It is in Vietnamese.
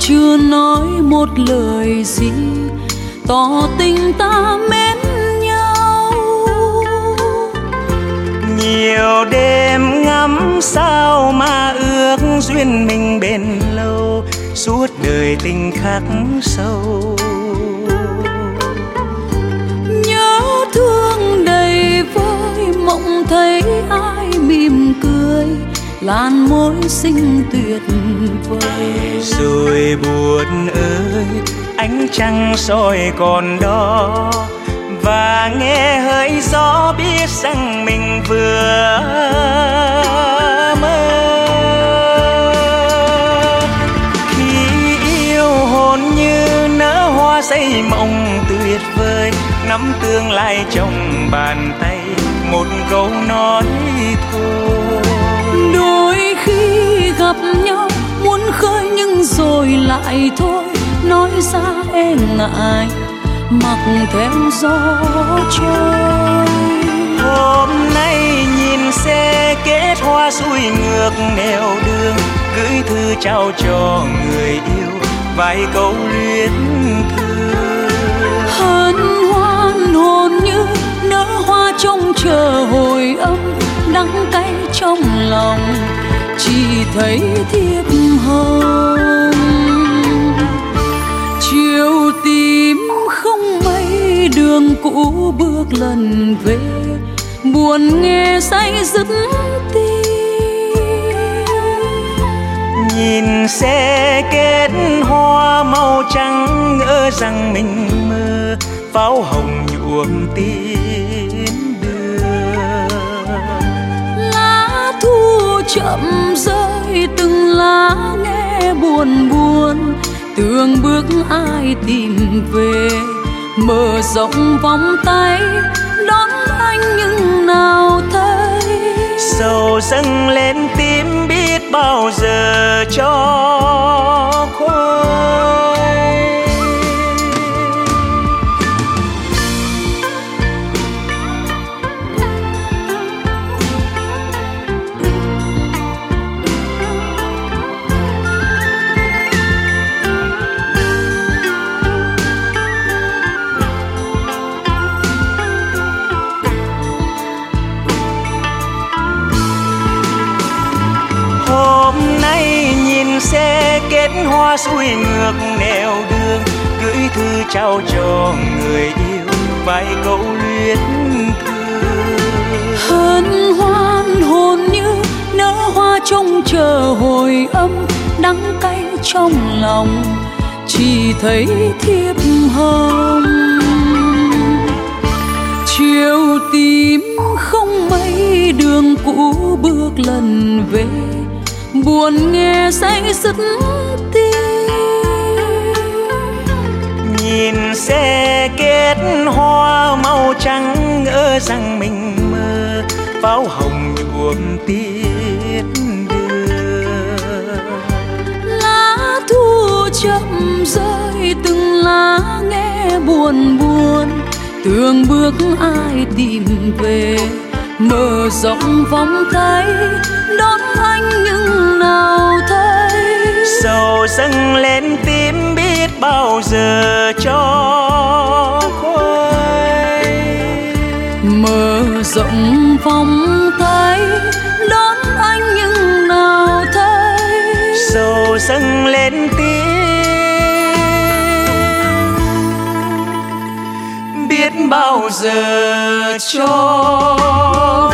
chưa nói một lời gì. Tỏ tình ta mến nhau. Nhiều đêm ngắm sao mà ước duyên mình bền lâu, suốt đời tình khắc sâu. Làn môi xinh tuyệt vời. Rồi buồn ơi, ánh trăng soi còn đó. Và nghe hơi gió biết rằng mình vừa mơ. Khi yêu hồn như nở hoa xây mộng tuyệt vời, nắm tương lai trong bàn tay, một câu nói thôi gặp nhau muốn khơi nhưng rồi lại thôi. Nói ra e ngại mặc theo gió trôi. Hôm nay nhìn xe kết hoa xuôi ngược nẻo đường gửi thư trao cho người yêu vài câu luyến thương. Hân hoan hồn như nở hoa trông chờ hồi âm đắng cay trong lòng chỉ thấy thiệp hồng. Chiều tím không mây đường cũ bước lần về buồn nghe say dứt tim nhìn xe kết hoa màu trắng ngỡ rằng mình mơ pháo hồng nhuộm tin đưa. Lá thu chậm rơi từng lá nghe buồn buồn, tường bước ai tìm về. Mở rộng vòng tay, đón anh nhưng nào thấy. Sầu dâng lên tim biết bao giờ cho xe hoa xuôi ngược nẻo đường, gửi thư trao cho người yêu vài câu luyến thương. Hân hoan hồn như nở hoa trông chờ hồi âm, đắng cay trong lòng, chỉ thấy thiệp hồng. Chiều tím không mây đường cũ bước lần về buồn nghe say dứt tim. Nhìn xe kết hoa màu trắng ngỡ rằng mình mơ pháo hồng nhuộm tiết đưa. Lá thu chậm rơi từng lá nghe buồn buồn tường bước ai tìm về mở rộng vòng tay đón anh nhưng nào thấy. Sầu dâng lên tim biết bao giờ cho khuây. Mở rộng vòng tay đón anh nhưng bao giờ cho?